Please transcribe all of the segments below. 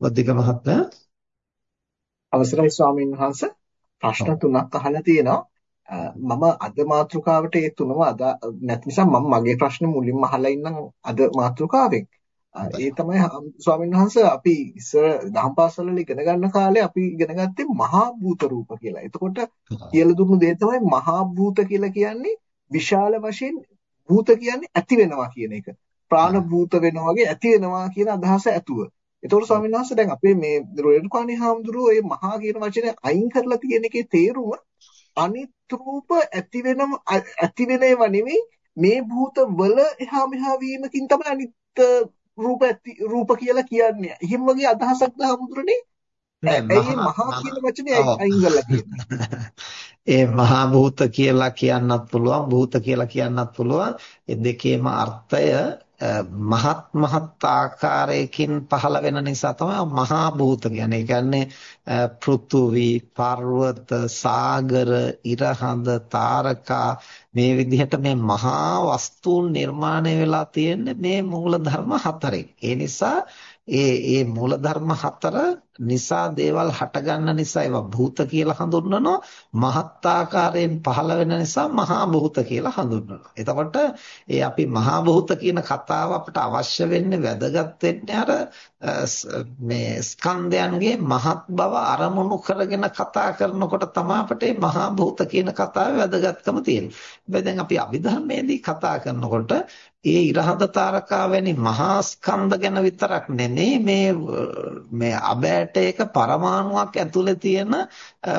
වද්දික මහත්මයා. අවසරයි ස්වාමීන් වහන්ස. ප්‍රශ්න තුනක් අහලා තියෙනවා. මම අද මාතෘකාවට ඒ තුනම අද නැති නිසා මම මගේ ප්‍රශ්න මුලින්ම අහලා ඉන්නම් අද මාතෘකාවෙන්. ඒ තමයි ස්වාමීන් වහන්ස අපි ඉස්සර දහම් පාසල් වල ඉගෙන ගන්න කාලේ අපි ඉගෙන ගත්තේ මහා භූත රූප කියලා. එතකොට කියලා දුන්නු දේ තමයි මහා භූත කියලා කියන්නේ විශාල වශයෙන් භූත කියන්නේ ඇති වෙනවා කියන එක. ප්‍රාණ භූත වෙනවා වගේ ඇති වෙනවා කියන අදහස ඇතුව. එතකොට ස්වාමීන් වහන්සේ දැන් අපේ මේ රේණුකාණී හාමුදුරුවෝ මේ මහා කියන වචනේ අයින් කරලා තියෙන එකේ තේරුම අනිත් රූප ඇති වෙනම ඇති වෙන ඒවා නෙමෙයි මේ භූත වල එහා මෙහා වීමකින් තමයි අනිත් රූප ඇති රූප කියලා කියන්නේ. එහෙම වගේ අදහසක් ද හාමුදුරනේ නෑ මහා කියන වචනේ අයින් කරලා තියෙනවා. ඒ මහා භූත කියලා කියන්නත් පුළුවන් භූත කියලා කියන්නත් පුළුවන්. ඒ දෙකේම අර්ථය මහත් මහත් ආකාරයකින් පහළ වෙන නිසා තමයි මහා භූත කියන්නේ. ඒ කියන්නේ පෘථුවි, පර්වත, සාගර, ඉරහඳ, තාරකා මේ විදිහට මේ මහා වස්තුන් නිර්මාණය වෙලා තියෙන්නේ මේ මූල ධර්ම හතරෙන්. ඒ නිසා ඒ ඒ මූලධර්ම හතර නිසා දේවල් හටගන්න නිසා ඒවා භූත කියලා හඳුන්වනවා මහත් ආකාරයෙන් පහළ වෙන නිසා මහා භූත කියලා හඳුන්වනවා. එතකොට ඒ අපි මහා භූත කියන කතාව අපිට අවශ්‍ය වෙන්නේ වැදගත් වෙන්නේ අර මේ ස්කන්ධයන්ගේ මහත් බව අරමුණු කරගෙන කතා කරනකොට තමයි අපිට මහා භූත කියන කතාවේ වැදගත්කම තියෙන්නේ. හැබැයි දැන් අපි අභිධර්මයේදී කතා කරනකොට ඒ ඉරහඳ තාරකා වැනි මහා ස්කන්ධ ගැන විතරක් නෙමෙයි මේ මේ අබෑටයක පරමාණුවක් ඇතුලේ තියෙන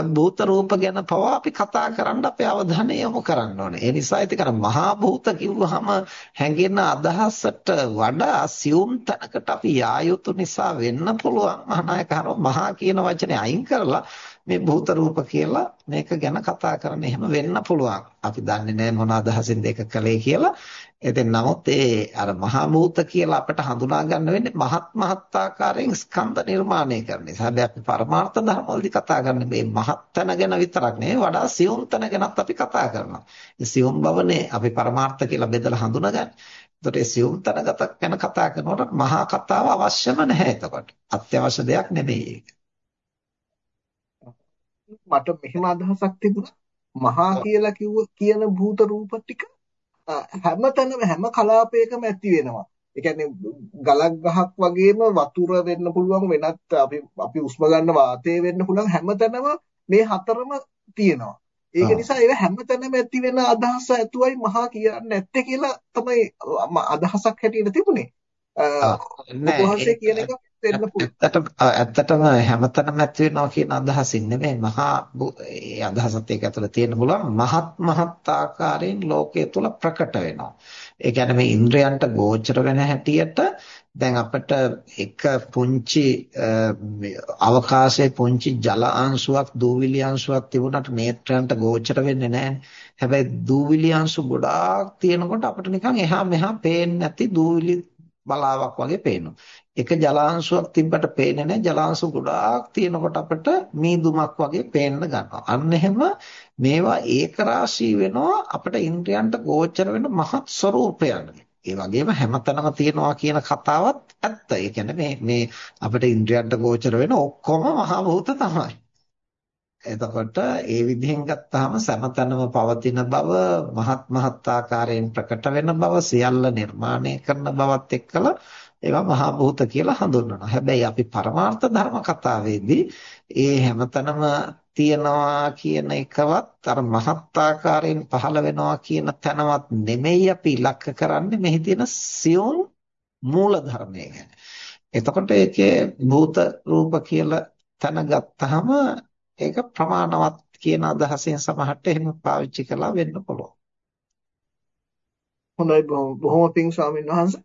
භූත රූප ගැන පවා අපි කතා කරන්න අපේ අවධානය යොමු කරන්න ඕනේ. ඒ නිසා ඉතින් අර මහා භූත කිව්වහම හැඟෙන අදහසට වඩා සියුම් තැනකට අපි යා යුතු නිසා වෙන්න පුළුවන් මහානායක මහා කියන වචනේ අයින් කරලා මේ භූත රූප කියලා මේක ගැන කතා කරන්න එහෙම වෙන්න පුළුවන්. අපි දන්නේ නැහැ මොන අදහසින්ද ඒක කළේ කියලා. ඉතින් නමුත් ඒ අර මහා භූත කියලා අපිට හඳුනා ගන්න වෙන්නේ මහත් මහත් ආකාරයෙන් ස්කන්ධ නිර්මාණය කරන නිසා. හැබැයි අපි පරමාර්ථ ධර්ම වලදී කතා කරන්නේ මේ මහත් තැන ගැන විතරක් නෙවෙයි වඩා සියුම් තැන ගැනත් අපි කතා කරනවා. ඒ සියුම් බවනේ අපි පරමාර්ථ කියලා බෙදලා හඳුනගන්නේ. එතකොට ඒ සියුම් තැනගත ගැන කතා කරනකොට මහා කතාව අවශ්‍යම නැහැ එතකොට. අත්‍යවශ්‍ය දෙයක් නෙමෙයි ඒක. මට මෙහෙම අදහසක් තිබුණා. මහා කියලා කිව්ව කියන භූත රූප ටික හැමතැනම හැම කලාපයකම ඇති වෙනවා. ඒ කියන්නේ ගලක් ගහක් වගේම වතුර වෙන්න පුළුවන් වෙනත් අපි අපි උස්ම ගන්න වාතය වෙන්න පුළුවන් හැමතැනම මේ හතරම තියෙනවා. ඒක නිසා ඒව හැමතැනම ඇති වෙන අදහස ඇතුවයි මහා කියන්නේ නැත්තේ කියලා තමයි අදහසක් හැටියට තිබුණේ. නෑ කියන එක වෙන්න පුළුවන්. ඇත්තටම හැමතැනම ඇති වෙනවා කියන අදහසින් නෙමෙයි මහා ඒ අදහසත් ඒක ඇතුළේ තියෙන්න පුළුවන් මහත් මහත් ආකාරයෙන් ලෝකයේ තුල ප්‍රකට වෙනවා. ඒ කියන්නේ මේ ඉන්ද්‍රයන්ට ගෝචර වෙන හැටියට දැන් අපිට එක පුංචි අවකාශයේ පුංචි ජල අංශුවක් දූවිලි අංශුවක් තිබුණාට නේත්‍රයන්ට ගෝචර වෙන්නේ නැහැ. හැබැයි දූවිලි අංශු ගොඩාක් තියෙනකොට අපිට නිකන් එහා මෙහා පේන්නේ නැති දූවිලි බලාවක් වගේ පේනවා. එක ජලාංශුවක් තිබ්බට පේන්නේ නැහැ. ජලාංශු ගොඩාක් තියෙනකොට අපිට මීදුමක් වගේ පේන්න ගන්නවා. අන්න එහෙම මේවා ඒක රාශී වෙනවා අපිට ඉන්ද්‍රයන්ට ගෝචර වෙන මහත් ස්වરૂපයන්. ඒ වගේම හැමතැනම තියනවා කියන කතාවත් ඇත්ත. ඒ කියන්නේ මේ මේ අපිට ඉන්ද්‍රයන්ට ගෝචර වෙන ඔක්කොම මහා භූත තමයි. එතකොට ඒ විදිහෙන් ගත්තාම සමතනම පවතින බව මහත් මහත් ආකාරයෙන් ප්‍රකට වෙන බව සියල්ල නිර්මාණය කරන බවත් එක්කලා ඒවා මහා භූත කියලා හඳුන්වනවා. හැබැයි අපි පරමාර්ථ ධර්ම කතාවේදී ඒ හැමතැනම තියනවා කියන එකවත් අර මහත් ආකාරයෙන් පහළ වෙනවා කියන තැනවත් නෙමෙයි අපි ඉලක්ක කරන්නේ මෙහි තියෙන සියුම් මූල ධර්මය ගැන. එතකොට ඒකේ භූත රූප කියලා තැන ගත්තාම ඒක ප්‍රමාණවත් කියන අදහසෙන් සමහරට එහෙම පාවිච්චි කළා වෙන්න පුළුවන්. හොඳයි බොහොම පිං ස්වාමීන් වහන්සේ.